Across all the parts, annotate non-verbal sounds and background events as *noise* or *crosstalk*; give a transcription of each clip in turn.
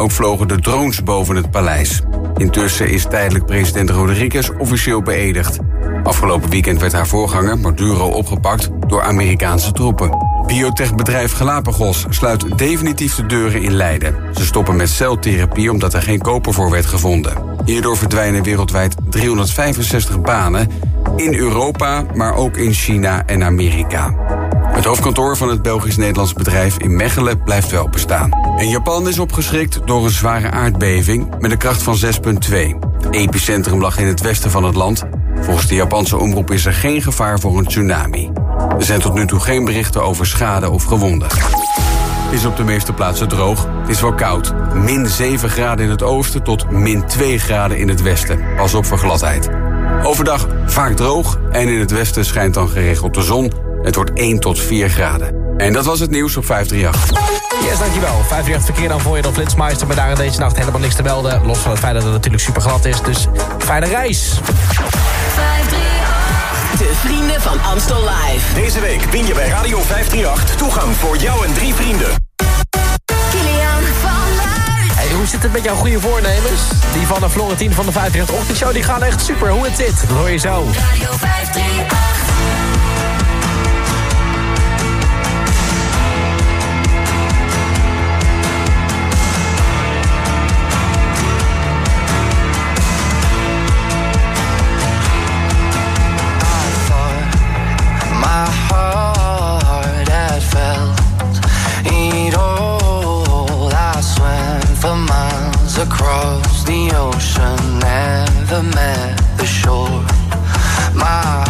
Ook vlogen de drones boven het paleis. Intussen is tijdelijk president Rodriguez officieel beëdigd. Afgelopen weekend werd haar voorganger Maduro opgepakt door Amerikaanse troepen. Biotechbedrijf Galapagos sluit definitief de deuren in Leiden. Ze stoppen met celtherapie omdat er geen koper voor werd gevonden. Hierdoor verdwijnen wereldwijd 365 banen in Europa, maar ook in China en Amerika. Het hoofdkantoor van het Belgisch-Nederlands bedrijf in Mechelen blijft wel bestaan. En Japan is opgeschrikt door een zware aardbeving met een kracht van 6,2. Het epicentrum lag in het westen van het land. Volgens de Japanse omroep is er geen gevaar voor een tsunami. Er zijn tot nu toe geen berichten over schade of gewonden. Is op de meeste plaatsen droog. Is wel koud. Min 7 graden in het oosten tot min 2 graden in het westen. Pas op voor gladheid. Overdag vaak droog en in het westen schijnt dan geregeld de zon. Het wordt 1 tot 4 graden. En dat was het nieuws op 538. Yes, dankjewel. 538 verkeer dan voor je door Flitsmeister. Maar daar in deze nacht helemaal niks te melden. Los van het feit dat het natuurlijk super glad is. Dus fijne reis. 538. De vrienden van Amstel Live. Deze week win je bij Radio 538 toegang voor jou en drie vrienden. Kilian van Luid. Hey, hoe zit het met jouw goede voornemens? Die van de Florentien van de 538 Ochtendshow, die gaan echt super. Hoe het zit, dat hoor je zo. Radio 538. The ocean, never met the shore. My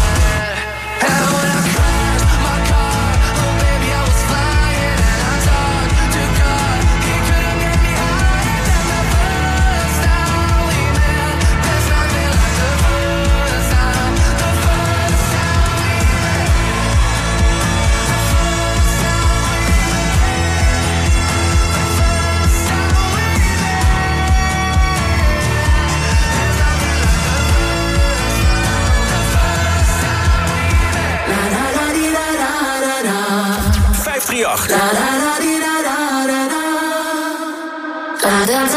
538.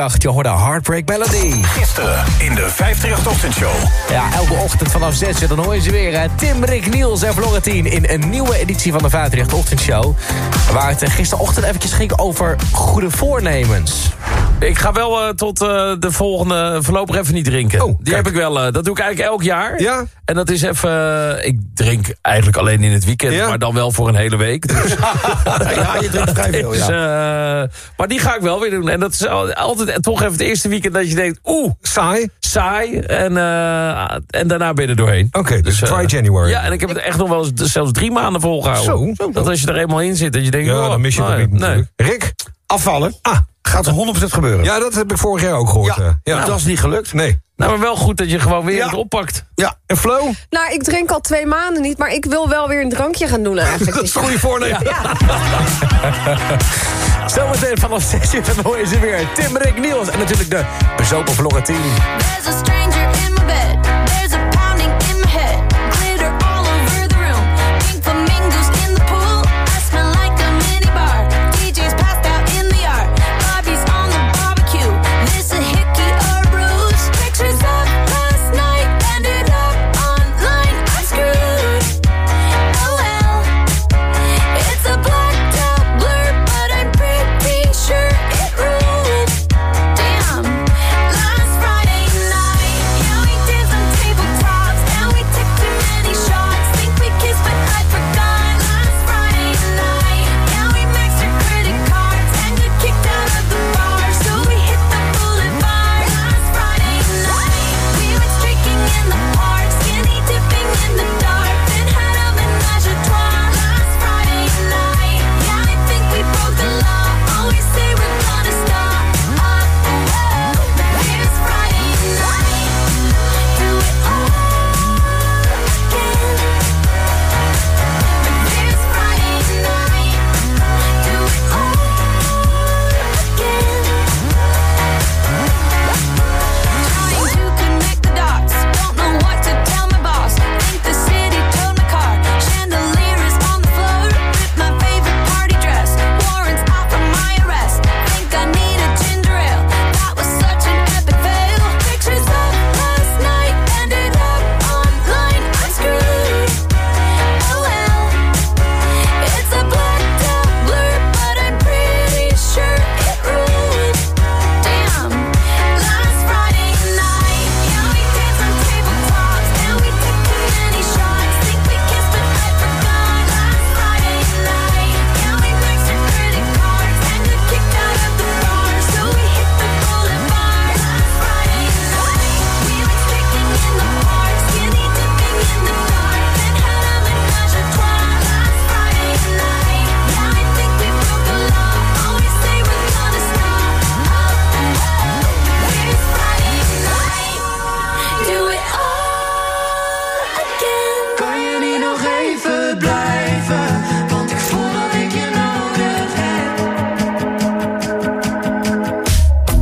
538, je hoorde Heartbreak Melody. Gisteren in de 538-ochtendshow. Ja, elke ochtend vanaf 6 uur, dan hoor je ze weer. hè. Tim, Rick, Niels en Florentien in een nieuwe editie van de 538 Ochtendshow. Waar het gisterochtend eventjes ging over goede voornemens. Ik ga wel eh, tot eh, de volgende voorlopig even niet drinken. Oh, Die heb ik wel. eh, dat doe ik eigenlijk elk jaar. Ja? En dat is even... ik drink eigenlijk alleen in het weekend, Ja? maar dan wel voor een hele week. Dus, *laughs* Ja, je drinkt vrij veel, *laughs* dus, ja. eh, maar die ga ik wel weer doen. En dat is al- altijd toch even het eerste weekend dat je denkt... Oeh, Saai? saai. En, eh, en daarna ben je er doorheen. Oké, dus eh, try January. Ja, en ik heb het echt nog wel eens, zelfs drie maanden volgehouden. Zo, zo, Dat als je er eenmaal in zit, dat je denkt... Ja, oh, dan mis je het nou niet natuurlijk. Rick? Afvallen Ah, gaat 100% gebeuren. ja, dat heb ik vorig jaar ook gehoord. Ja, eh. ja. dat is niet gelukt. Nee. Nou, maar wel goed dat je gewoon weer Ja. het oppakt. Ja, En Flo? Nou, ik drink al twee maanden niet, maar ik wil wel weer een drankje gaan doen *laughs* eigenlijk. Dat is een goede voornemen. *laughs* Zometeen vanaf 6 uur, dan hoor je ze weer. Tim, Rick, Niels en natuurlijk de bezopen.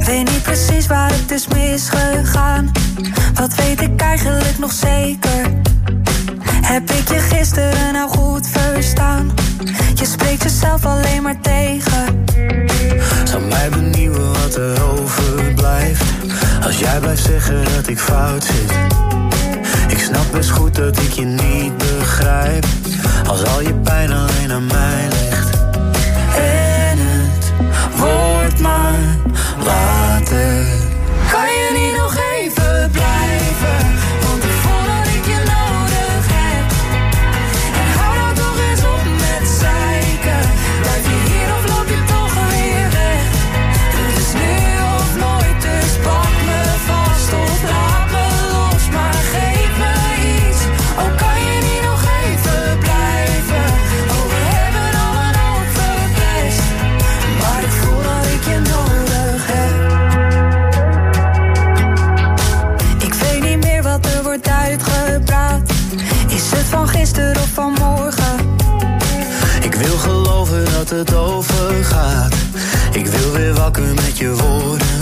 Weet niet precies waar het Is misgegaan. Wat weet ik eigenlijk nog zeker? Heb ik je gisteren nou goed verstaan? Je spreekt jezelf alleen maar tegen. Zou mij benieuwen wat er overblijft. Als jij blijft zeggen dat ik fout zit snap is goed dat ik je niet begrijp. Als al je pijn alleen aan mij ligt. En het wordt maar later. Kan je niet nog even blijven? of vanmorgen. Ik wil geloven dat het overgaat. Ik wil weer wakker met je worden.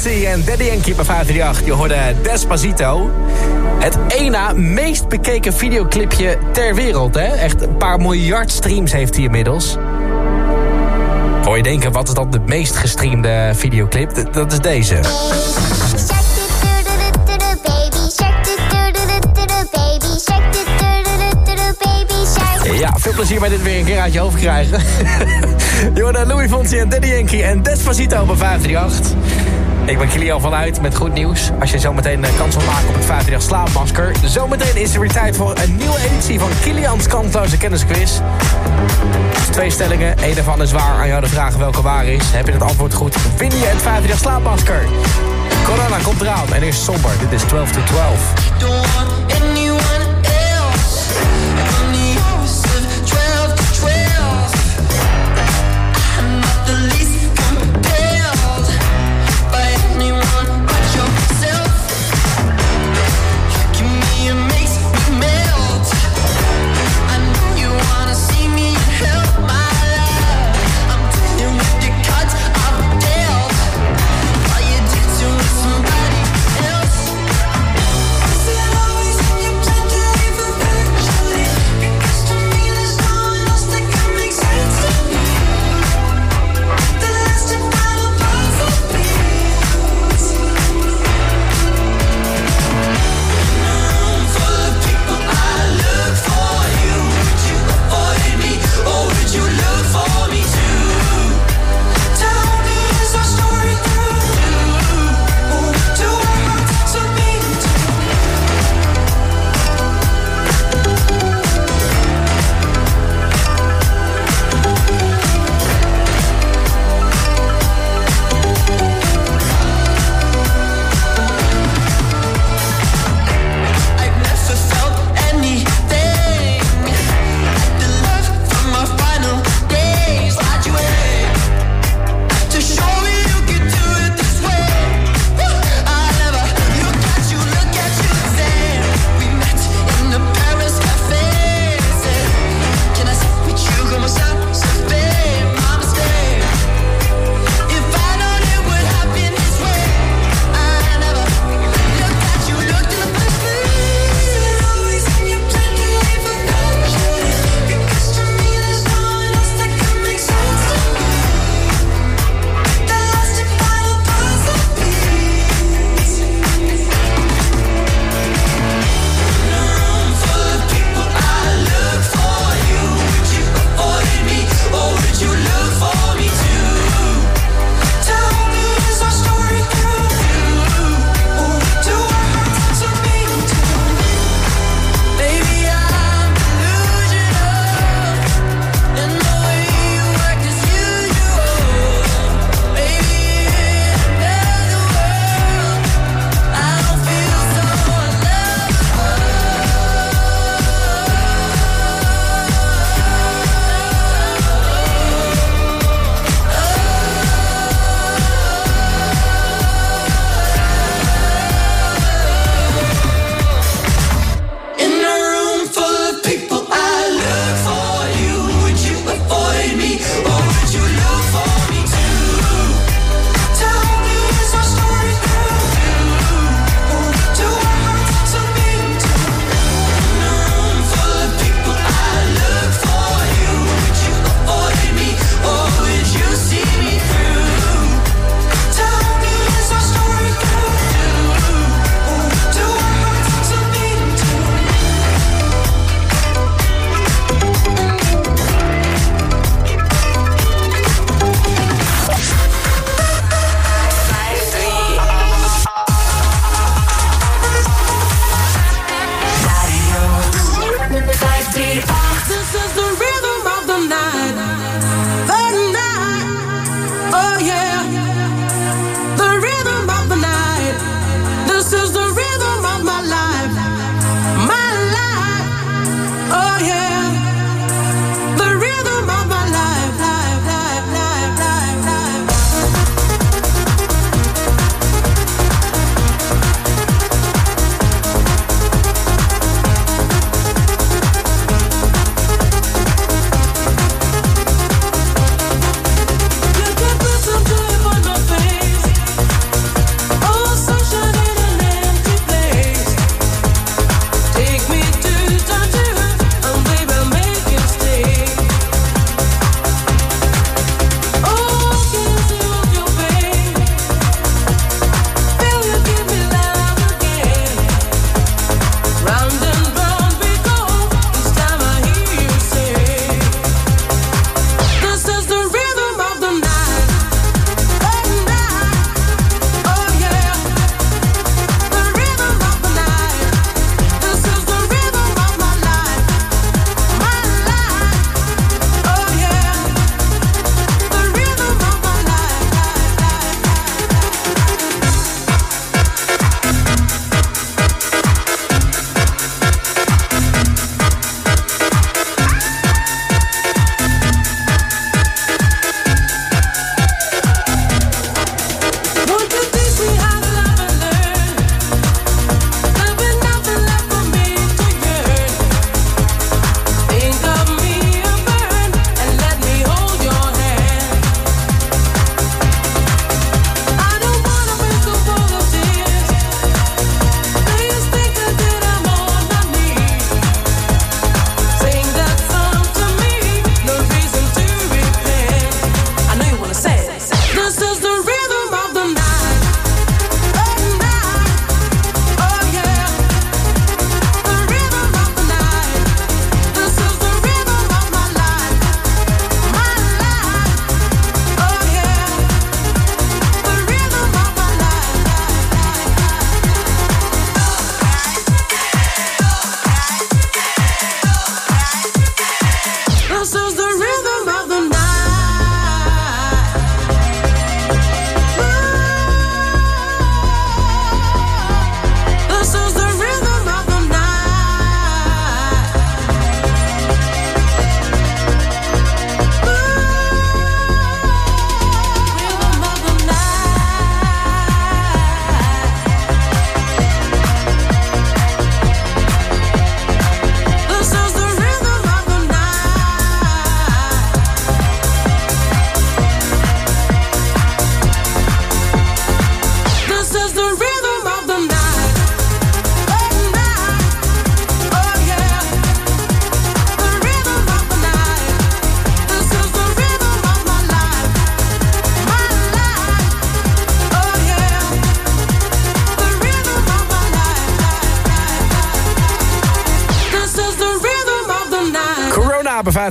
Fonsi en Daddy Yankee bij 538. Je hoorde Despacito. Het ena meest bekeken videoclipje ter wereld. Hè? Echt een paar miljard streams heeft hij inmiddels. Hoor je denken, wat is dan de meest gestreamde videoclip? Dat is deze. Ja, veel plezier bij dit weer een keer uit je hoofd krijgen. *laughs* hoorde Louis Fonsi en Daddy Yankee en Despacito bij 538. Ik ben Kilian vanuit met goed nieuws. Als je zometeen eh, kans wil maken op het 538 slaapmasker. Zometeen is er weer tijd voor een nieuwe editie van Kilian's kansloze kennisquiz. Twee stellingen, één daarvan is waar. Aan jou de vraag welke waar is. Heb je het antwoord goed, win je het 538 slaapmasker. Corona komt eraan en is somber. Dit is 12 to 12.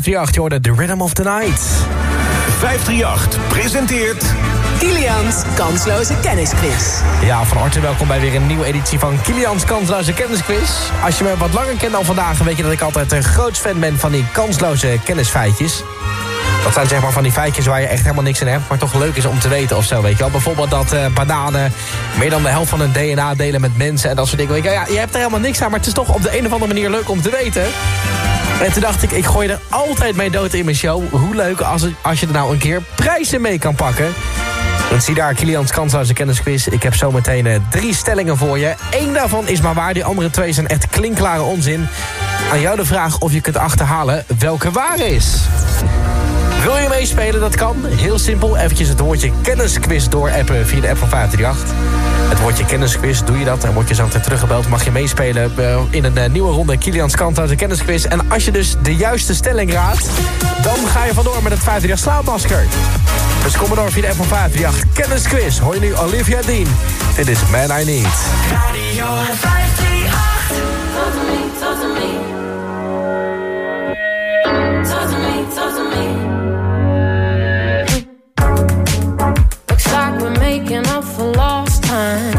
538. Je hoorde The Rhythm of the Night. 538 presenteert... Kilians kansloze kennisquiz. Ja, van harte welkom bij weer een nieuwe editie van Kilians kansloze kennisquiz. Als je me wat langer kent dan vandaag, dan weet je dat ik altijd een groot fan ben van die kansloze kennisfeitjes. Dat zijn zeg maar van die feitjes waar je echt helemaal niks in hebt... maar toch leuk is om te weten of zo, weet je wel. Bijvoorbeeld dat eh, bananen meer dan de helft van hun DNA delen met mensen... en dat soort dingen. Ja, je hebt er helemaal niks aan, maar het is toch op de een of andere manier leuk om te weten. En toen dacht ik, ik gooi er altijd mee dood in mijn show. Hoe leuk als, als je er nou een keer prijzen mee kan pakken. Want zie daar, Kilians kansloze kennisquiz. Ik heb zometeen uh, drie stellingen voor je. Eén daarvan is maar waar, die andere twee zijn echt klinkklare onzin. Aan jou de vraag of je kunt achterhalen welke waar is. Wil je meespelen? Dat kan. Heel simpel. Eventjes het woordje kennisquiz doorappen via de app van 538. Het woordje kennisquiz, doe je dat en word je zo meteen teruggebeld. Mag je meespelen uh, in een uh, nieuwe ronde Kilians kant uit de kennisquiz. En als je dus de juiste stelling raadt, dan ga je vandoor met het 538 slaapmasker. Dus kom maar door via de app van 538. Kennisquiz. Hoor je nu Olivia Dean. Dit is Man I Need. Radio 538. Time.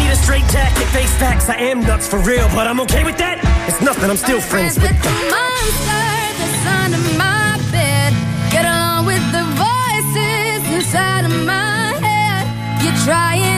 a straight jacket, face facts. I am nuts for real, but I'm okay with that. It's nothing, I'm still friends with the monster that's under my bed. Get along with the voices inside of my head. You're trying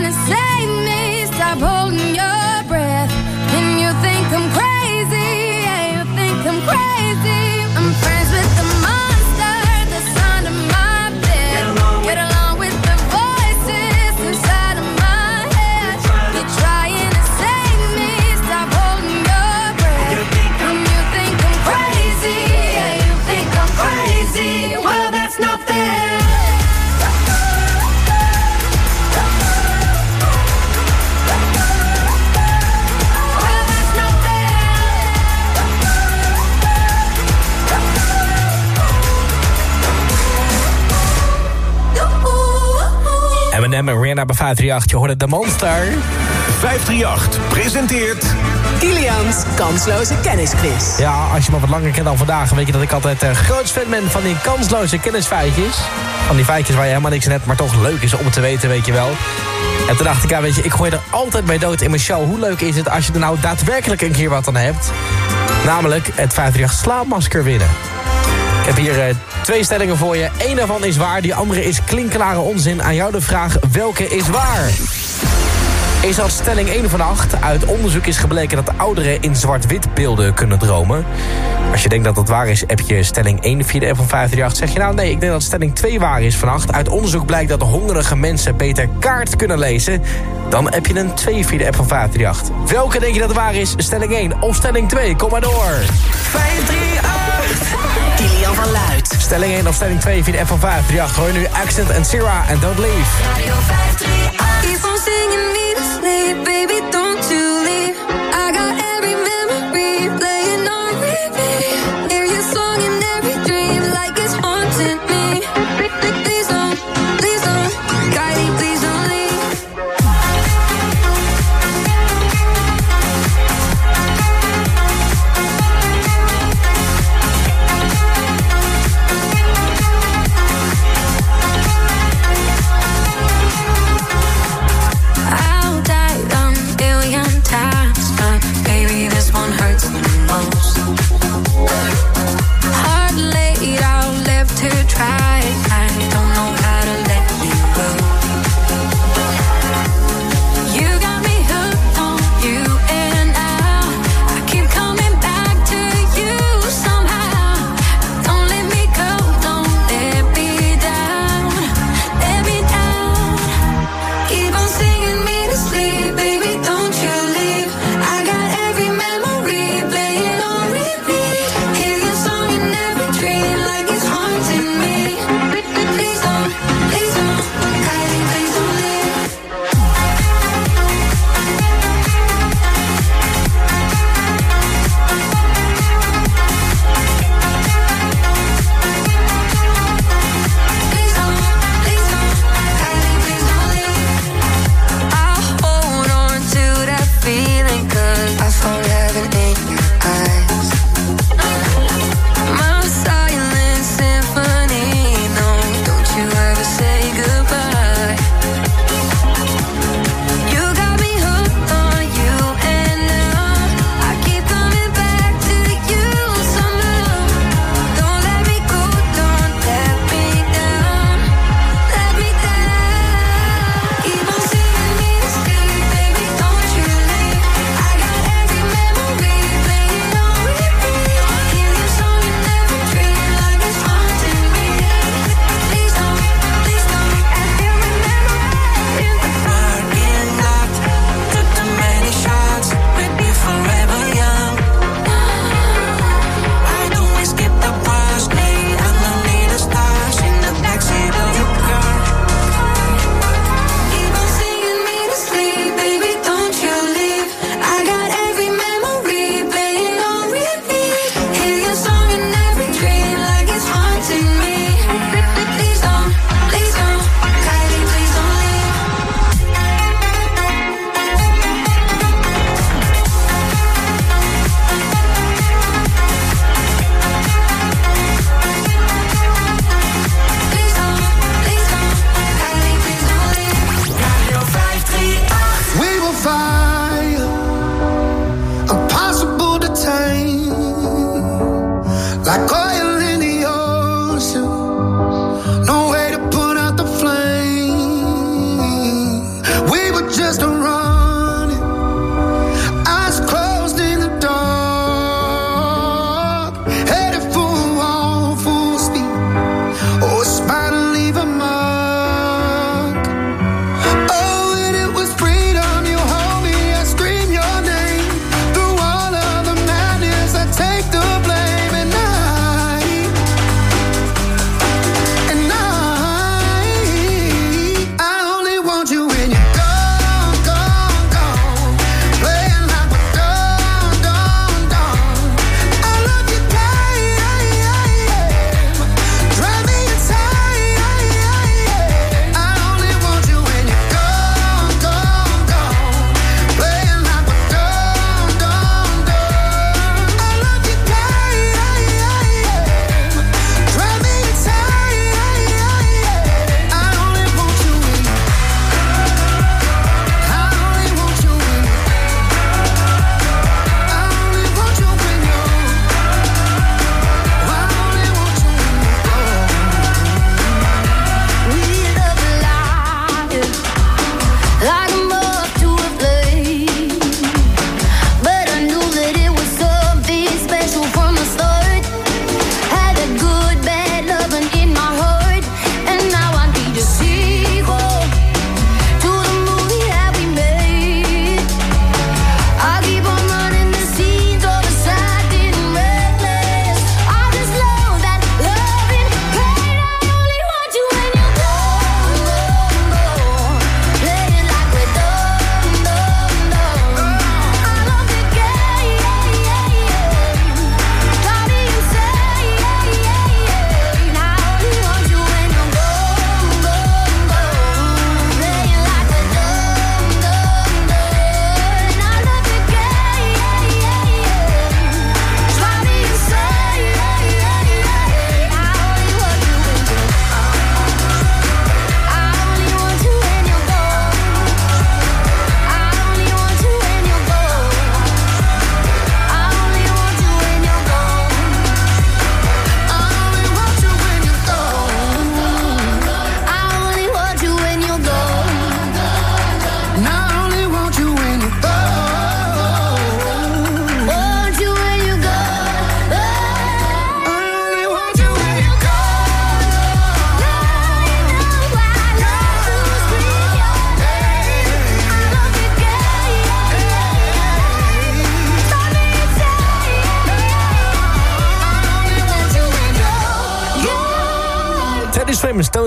Eminem en Rihanna bij 538. Je hoorde de monster. 538 presenteert... Kilians kansloze kennisquiz. Ja, als je me wat langer kent dan vandaag... weet je dat ik altijd een groot fan ben van die kansloze kennisfeitjes. Van die feitjes waar je helemaal niks in hebt... maar toch leuk is om te weten, weet je wel. En toen dacht ik, ja, weet je, ik gooi er altijd bij dood in mijn show. Hoe leuk is het als je er nou daadwerkelijk een keer wat aan hebt? Namelijk het 538 slaapmasker winnen. Ik heb hier eh, twee stellingen voor je. Eén daarvan is waar, die andere is klinkklare onzin. Aan jou de vraag, welke is waar? Is als stelling 1 van 8. Uit onderzoek is gebleken dat ouderen in zwart-wit beelden kunnen dromen. Als je denkt dat dat waar is, heb je stelling 1 via de F van 538. Zeg je nou nee, ik denk dat stelling 2 waar is van 8. Uit onderzoek blijkt dat hongerige mensen beter kaart kunnen lezen. Dan heb je een 2 via de app van 538. Welke denk je dat waar is? Stelling 1 of stelling 2? Kom maar door. 538. Kilian van Luid. Stelling 1 of stelling 2 via de app van 538. Gooi nu Accent en Sierra en Don't Leave. Radio 538. Keep on singing me to sleep, baby, don't you leave.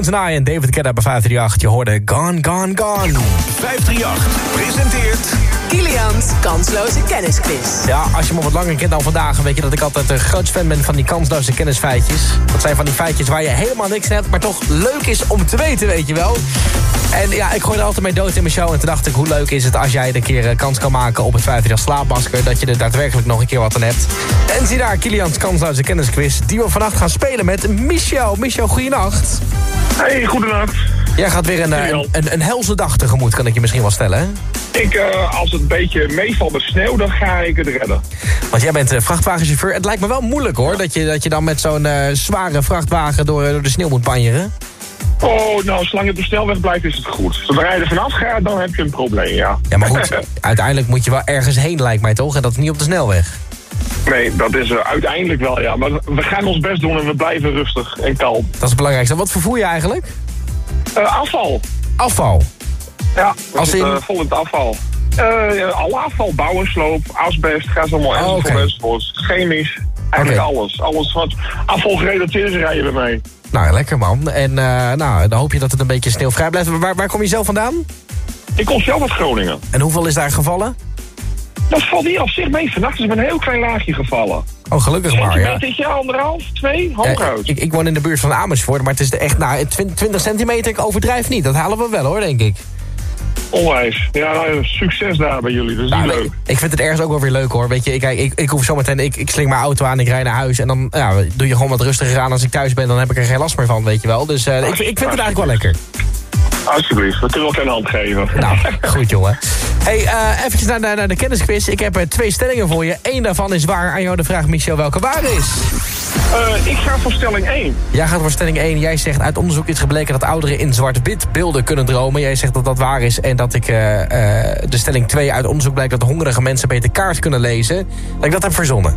And I en David Guetta bij 538. Je hoorde Gone, Gone, Gone. 538 presenteert... Kilians kansloze kennisquiz. Ja, als je me wat langer kent dan vandaag... dan weet je dat ik altijd een groot fan ben van die kansloze kennisfeitjes. Dat zijn van die feitjes waar je helemaal niks hebt... maar toch leuk is om te weten, weet je wel. En ja, ik gooi er altijd mee dood in mijn show. En toen dacht ik, hoe leuk is het als jij een keer eh, kans kan maken... op het 538 slaapmasker, dat je er daadwerkelijk nog een keer wat aan hebt. En zie daar, Kilians kansloze kennisquiz... die we vannacht gaan spelen met Michel. Michel, goeienacht. Hey, goedenacht. Jij gaat weer een, eh, een, een, een helse dag tegemoet, kan ik je misschien wel stellen, hè? Ik, eh, als het een beetje meevalt met sneeuw, dan ga ik het redden. Want jij bent eh, vrachtwagenchauffeur. Het lijkt me wel moeilijk, hoor, dat je, dat je dan met zo'n zware vrachtwagen door, door de sneeuw moet banjeren. Oh, nou, zolang je op de snelweg blijft, is het goed. Zodra je er vanaf gaat, dan heb je een probleem, ja. Ja, maar goed, *laughs* uiteindelijk moet je wel ergens heen, lijkt mij toch? En dat is niet op de snelweg. Nee, dat is uiteindelijk wel, ja. Maar we gaan ons best doen en we blijven rustig en kalm. Dat is het belangrijkste. Wat vervoer je eigenlijk? Eh, afval. Afval? Ja, Als in- eh, vol in het afval. Eh, alle afval, bouwensloop, asbest, gaat allemaal Oh, enzovoort, enzovoort. Chemisch, eigenlijk alles. Alles wat afval gerelateerd is, rijden we mee. Nou, lekker man. En eh, nou, dan hoop je dat het een beetje sneeuwvrij blijft. Waar, waar kom je zelf vandaan? Ik kom zelf uit Groningen. En hoeveel is daar gevallen? Dat valt niet op zich mee. Vannacht is er een heel klein laagje gevallen. Oh, gelukkig maar, ja. Centimeter, anderhalf, twee, hooguit. ik, ik woon in de buurt van Amersfoort, maar het is echt, nou, 20, 20 centimeter, ik overdrijf niet. Dat halen we wel hoor, denk ik. Onwijs. Ja, nou, succes daar bij jullie. Dat is Nou, niet leuk. Ik vind het ergens ook wel weer leuk hoor. Weet je, ik, ik, ik hoef zometeen, ik, ik sling mijn auto aan, ik rijd naar huis. En dan ja, doe je gewoon wat rustiger aan als ik thuis ben. Dan heb ik er geen last meer van, weet je wel. Dus eh, ik, ik vind het eigenlijk wel lekker. Alsjeblieft, we kunnen elkaar een hand geven. Nou, goed jongen. Hey, eh eventjes naar, naar, naar de kennisquiz. Ik heb eh, twee stellingen voor je. Eén daarvan is waar. Aan jou de vraag, Michel, welke waar is? Eh, ik ga voor stelling 1. Jij gaat voor stelling 1. Jij zegt uit onderzoek is gebleken dat ouderen in zwart-wit beelden kunnen dromen. Jij zegt dat dat waar is. En dat ik de stelling 2 uit onderzoek blijkt dat hongerige mensen beter kaart kunnen lezen. Dat ik dat heb verzonnen.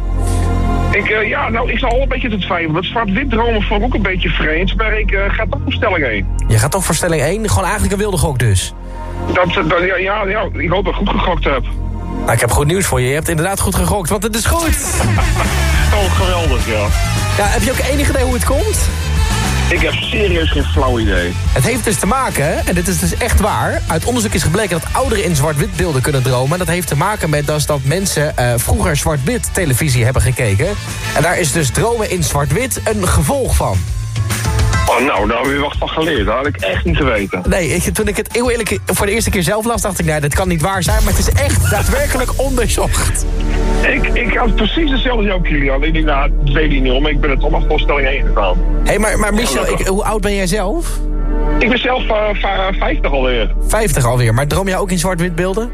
Ik, eh, ja, nou, ik zal al een beetje te twijfelen. Dat zwart-wit dromen vond ik ook een beetje vreemd. Maar ik eh, ga toch voor stelling 1. Je gaat toch voor stelling 1. Gewoon eigenlijk een wilde gok dus. Dat, eh, dat, ja, ja, ja, ik hoop dat ik goed gegokt heb. Nou, ik heb goed nieuws voor je. Je hebt inderdaad goed gegokt, want het is goed. *laughs* Oh, geweldig, ja. Ja, heb je ook enig idee hoe het komt? Ik heb serieus geen flauw idee. Het heeft dus te maken, en dit is dus echt waar... uit onderzoek is gebleken dat ouderen in zwart-wit beelden kunnen dromen. En dat heeft te maken met dus dat mensen eh, vroeger zwart-wit televisie hebben gekeken. En daar is dus dromen in zwart-wit een gevolg van. Oh, nou, daar heb je wat van geleerd. Dat had ik echt niet geweten. Nee, ik, toen ik het heel eerlijk voor de eerste keer zelf las... dacht ik, nee, dit kan niet waar zijn. Maar het is echt daadwerkelijk onderzocht. Ik, ik had precies hetzelfde als jou, Kilian. Ik denk, nou, dat weet ik niet om. Ik ben er toch maar voor stelling 1 gegaan. Hé, hey, maar, maar Michel, ik, hoe oud ben jij zelf? Ik ben zelf eh, va- 50 alweer. 50 alweer, maar droom jij ook in zwart-wit beelden?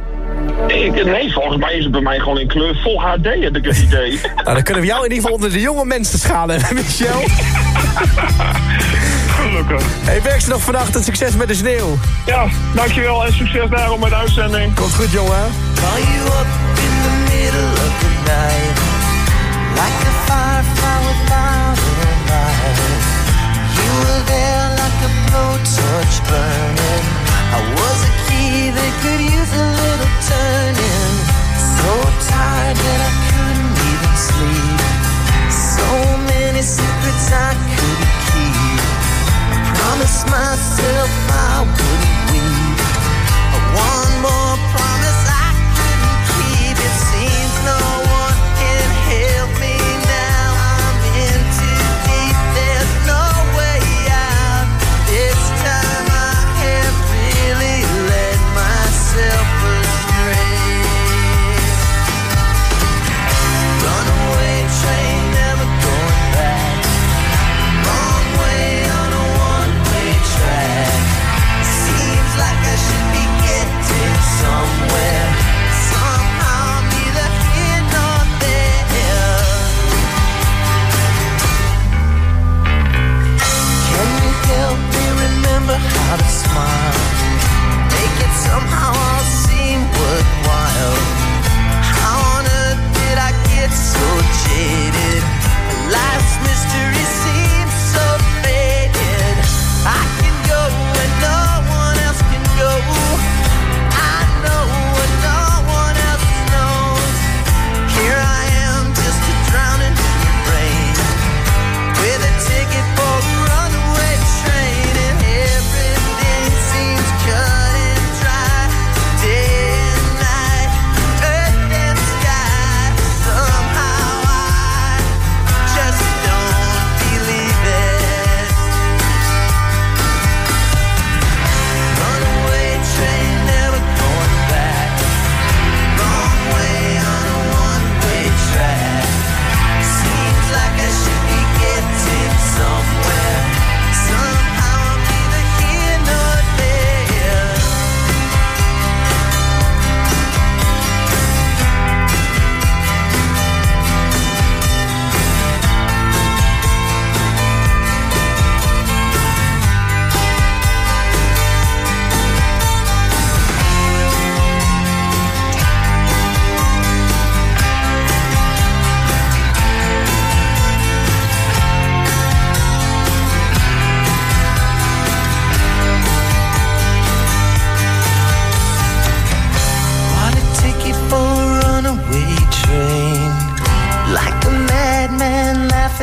Ik, nee, volgens mij is het bij mij gewoon in kleur vol HD, heb ik het idee. *laughs* Nou, dan kunnen we jou in ieder geval onder de jonge mensen schalen, hè, Michel. *laughs* Gelukkig. Hey, werk ze nog vannacht en succes met de sneeuw. Ja, dankjewel en succes daarom met de uitzending. Komt goed, jongen. Call you up in the middle of the night Like a firefly without a light You were there like a blowtorch burning I was a that could use a little turning. So tired that I couldn't even sleep. So many secrets I couldn't keep. I promised myself I wouldn't weep. One more promise I couldn't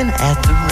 laughing at the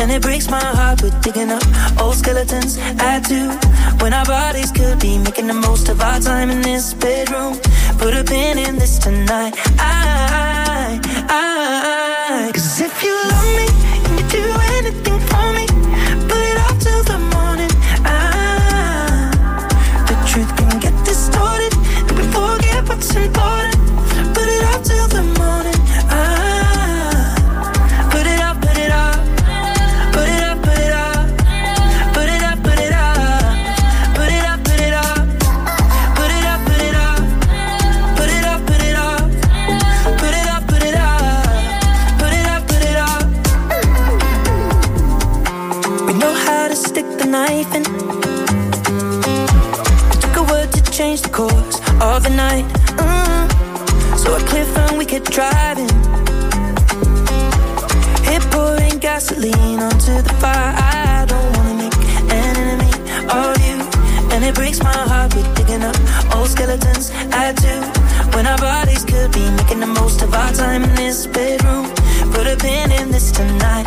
And it breaks my heart, we're digging up old skeletons. I do. When our bodies could be making the most of our time in this bedroom. Put a pin in this tonight. Kept driving. Hit pouring gasoline onto the fire. I don't wanna make an enemy of you. And it breaks my heart we're digging up old skeletons. I do. When our bodies could be making the most of our time in this bedroom. Put a pin in this tonight.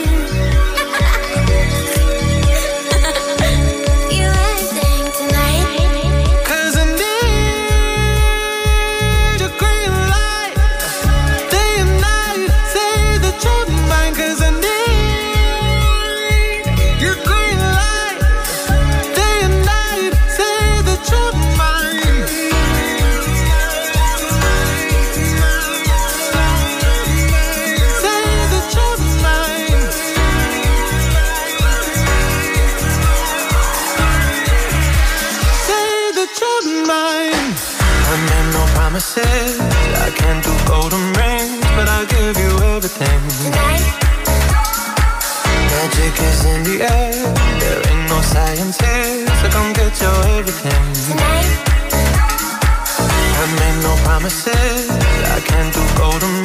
golden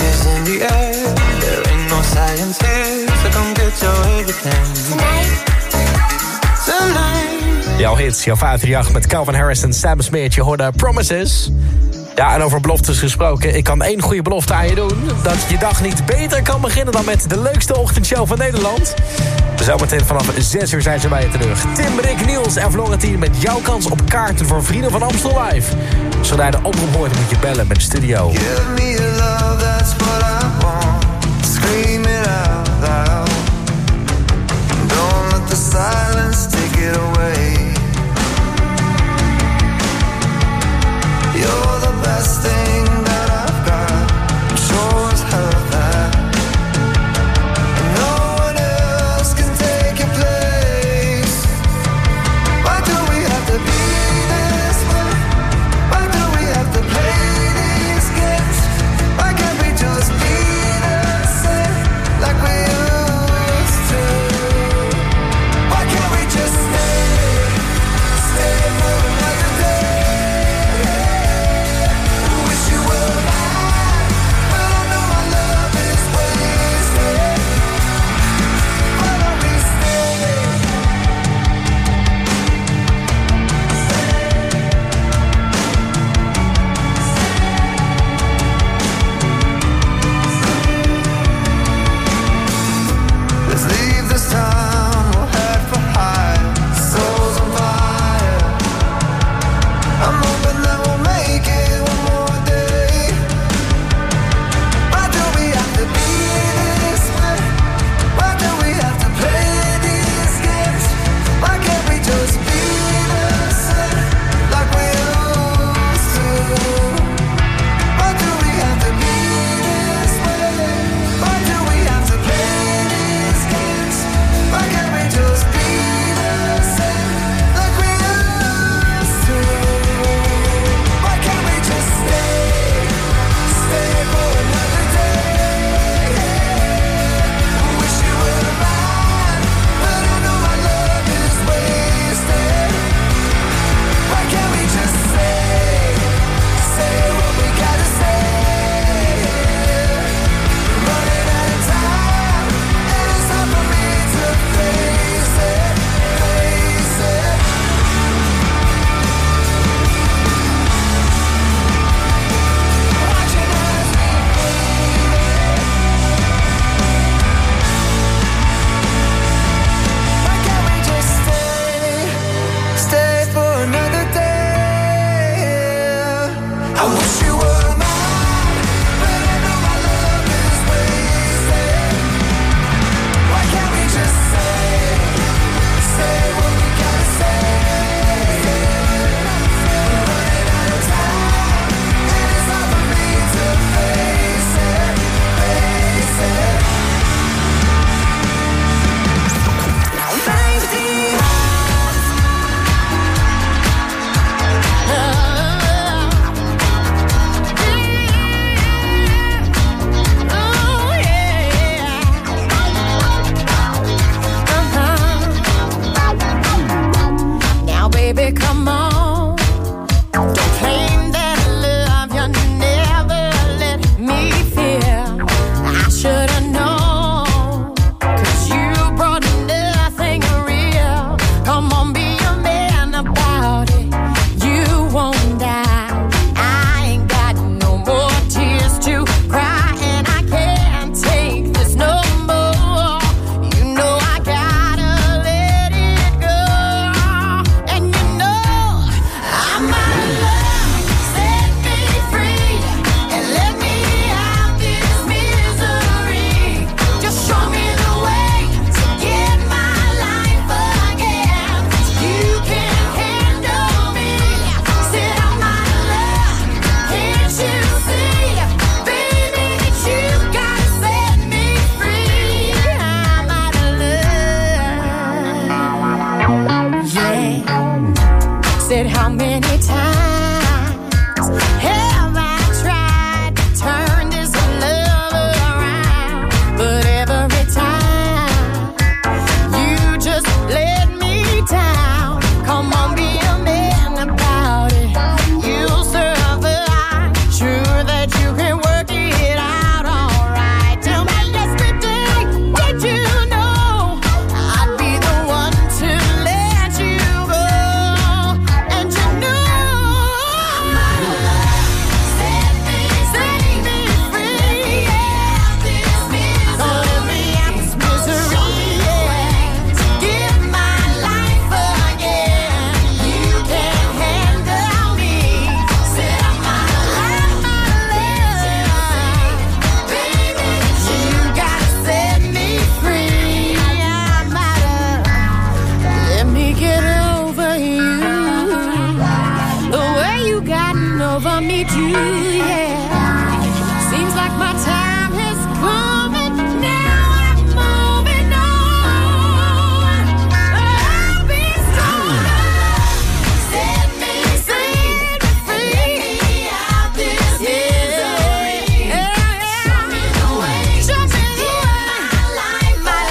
is in the air. There no science. Jouw hits, jouw 538 met Calvin Harris en Sam Smith. Je hoorde Promises. Ja, en over beloftes gesproken. Ik kan één goede belofte aan je doen. Dat je dag niet beter kan beginnen dan met de leukste ochtendshow van Nederland. Zometeen vanaf 6 uur zijn ze bij je terug. Tim, Rick, Niels en Florentine met jouw kans op kaarten voor Vrienden van Amstel Live. Zodra je de oproep hoort, moet je bellen met de studio. Give me a love, that's what I want. Scream it out loud. Don't let the silence take it away. You're the best thing.